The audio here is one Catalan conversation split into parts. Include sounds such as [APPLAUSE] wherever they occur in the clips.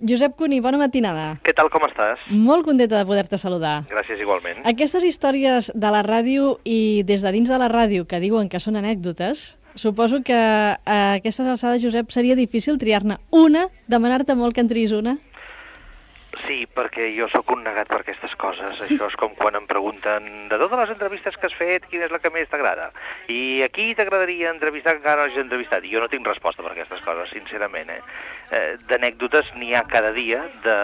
Josep Cuní, bona matinada. Què tal, com estàs? Molt contenta de poder-te saludar. Gràcies, igualment. Aquestes històries de la ràdio i des de dins de la ràdio que diuen que són anècdotes, suposo que a aquestes alçades, Josep, seria difícil triar-ne una, demanar-te molt que en triïs una? Sí, perquè jo sóc un negat per aquestes coses. [LAUGHS] Això és com quan em pregunten de totes les entrevistes que has fet, quina és la que més t'agrada? I aquí t'agradaria entrevistar que encara no hagis entrevistat? I jo no tinc resposta per aquestes coses, sincerament. Eh? Eh D'anècdotes n'hi ha cada dia, de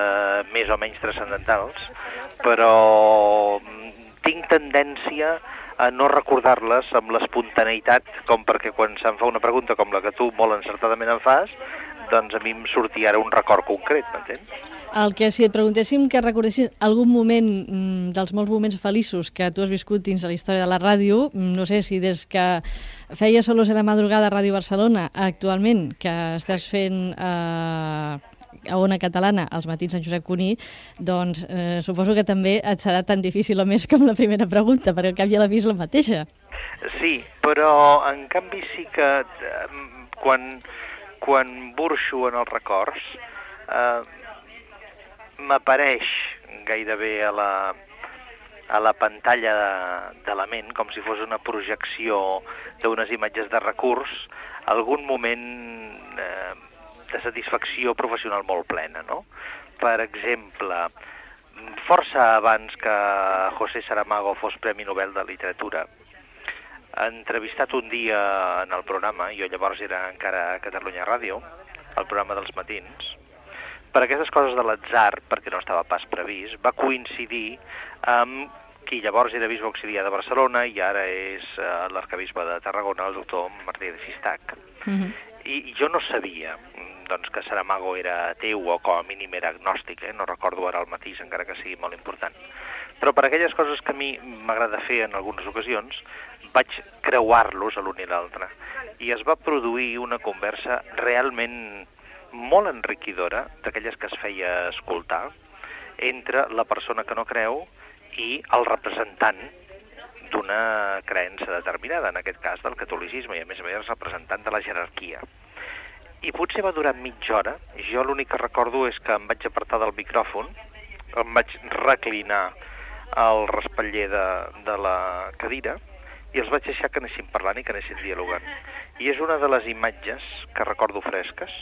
més o menys transcendentals, però mm, tinc tendència a no recordar-les amb l'espontaneïtat, com perquè quan se'm fa una pregunta com la que tu molt encertadament em fas, doncs a mi em sortia ara un record concret, m'entens? El que si et preguntéssim que recordessis algun moment mm, dels molts moments feliços que tu has viscut dins de la història de la ràdio, mm, no sé si des que feia Solos en la madrugada a Ràdio Barcelona, actualment, que estàs fent eh, a Ona Catalana, als matins en Josep Cuní, doncs eh, suposo que també et serà tan difícil o més com la primera pregunta, perquè al cap i a la vist la mateixa. Sí, però en canvi sí que eh, quan, quan burxo en els records, eh, m'apareix gairebé a la, a la pantalla de, de la ment, com si fos una projecció d'unes imatges de recurs, algun moment eh, de satisfacció professional molt plena, no? Per exemple, força abans que José Saramago fos Premi Nobel de Literatura, entrevistat un dia en el programa, jo llavors era encara a Catalunya Ràdio, el programa dels matins, per aquestes coses de l'atzar, perquè no estava pas previst, va coincidir amb qui llavors era bisbe auxiliar de Barcelona i ara és uh, l'arcabisbe de Tarragona, el doctor Martí de Sistac. -huh. I, I jo no sabia doncs, que Saramago era ateu o com a mínim era agnòstic, eh? no recordo ara el matís, encara que sigui molt important. Però per aquelles coses que a mi m'agrada fer en algunes ocasions, vaig creuar-los a l'un i l'altre. I es va produir una conversa realment molt enriquidora, d'aquelles que es feia escoltar, entre la persona que no creu i el representant d'una creença determinada, en aquest cas del catolicisme, i a més a més representant de la jerarquia. I potser va durar mitja hora, jo l'únic que recordo és que em vaig apartar del micròfon, em vaig reclinar al respatller de, de la cadira i els vaig deixar que anessin parlant i que anessin dialogant. I és una de les imatges que recordo fresques,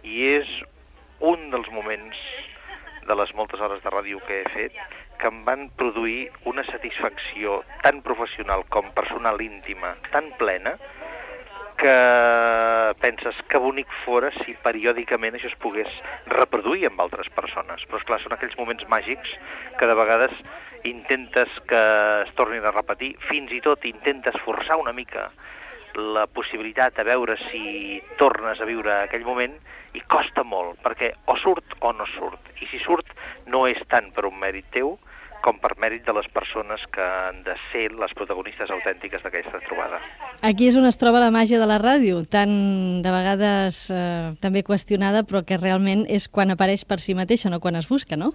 i és un dels moments de les moltes hores de ràdio que he fet que em van produir una satisfacció tan professional com personal íntima, tan plena, que penses que bonic fora si periòdicament això es pogués reproduir amb altres persones. Però, és clar són aquells moments màgics que de vegades intentes que es tornin a repetir, fins i tot intentes forçar una mica la possibilitat de veure si tornes a viure aquell moment i costa molt, perquè o surt o no surt. I si surt no és tant per un mèrit teu com per mèrit de les persones que han de ser les protagonistes autèntiques d'aquesta trobada. Aquí és on es troba la màgia de la ràdio, tan de vegades eh, també qüestionada, però que realment és quan apareix per si mateixa, no quan es busca, no?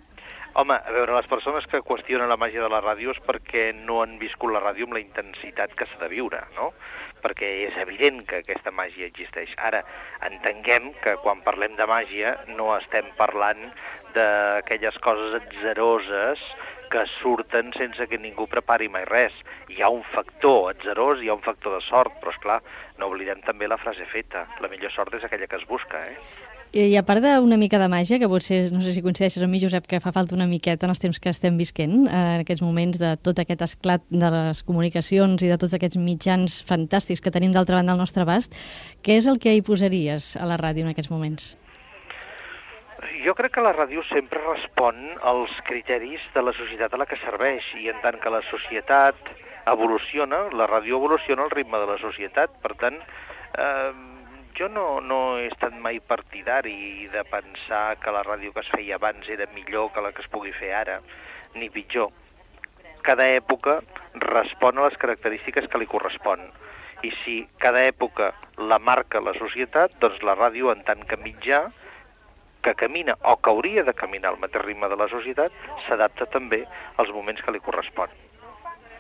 Home, a veure, les persones que qüestionen la màgia de la ràdio és perquè no han viscut la ràdio amb la intensitat que s'ha de viure, no? Perquè és evident que aquesta màgia existeix. Ara, entenguem que quan parlem de màgia no estem parlant d'aquelles coses atzeroses que surten sense que ningú prepari mai res. Hi ha un factor atzerós, hi ha un factor de sort, però, és clar, no oblidem també la frase feta. La millor sort és aquella que es busca, eh? I a part d'una mica de màgia, que potser, no sé si coincideixes amb mi, Josep, que fa falta una miqueta en els temps que estem visquent, eh, en aquests moments de tot aquest esclat de les comunicacions i de tots aquests mitjans fantàstics que tenim d'altra banda al nostre abast, què és el que hi posaries a la ràdio en aquests moments? Jo crec que la ràdio sempre respon als criteris de la societat a la que serveix i en tant que la societat evoluciona, la ràdio evoluciona al ritme de la societat, per tant, eh, jo no, no he estat mai partidari de pensar que la ràdio que es feia abans era millor que la que es pugui fer ara, ni pitjor. Cada època respon a les característiques que li correspon. I si cada època la marca la societat, doncs la ràdio, en tant que mitjà, que camina o que hauria de caminar al mateix ritme de la societat, s'adapta també als moments que li correspon.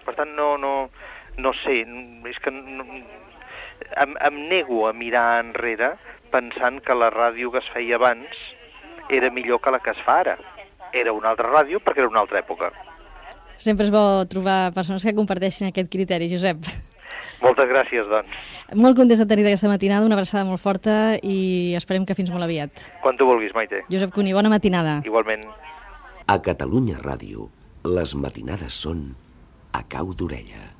Per tant, no, no, no sé, és que no, em, em nego a mirar enrere pensant que la ràdio que es feia abans era millor que la que es fa ara. Era una altra ràdio perquè era una altra època. Sempre és bo trobar persones que comparteixin aquest criteri, Josep. Moltes gràcies, doncs. Molt contents de tenir aquesta matinada, una abraçada molt forta i esperem que fins molt aviat. Quan tu vulguis, Maite. Josep Cuní, bona matinada. Igualment. A Catalunya Ràdio, les matinades són a cau d'orella.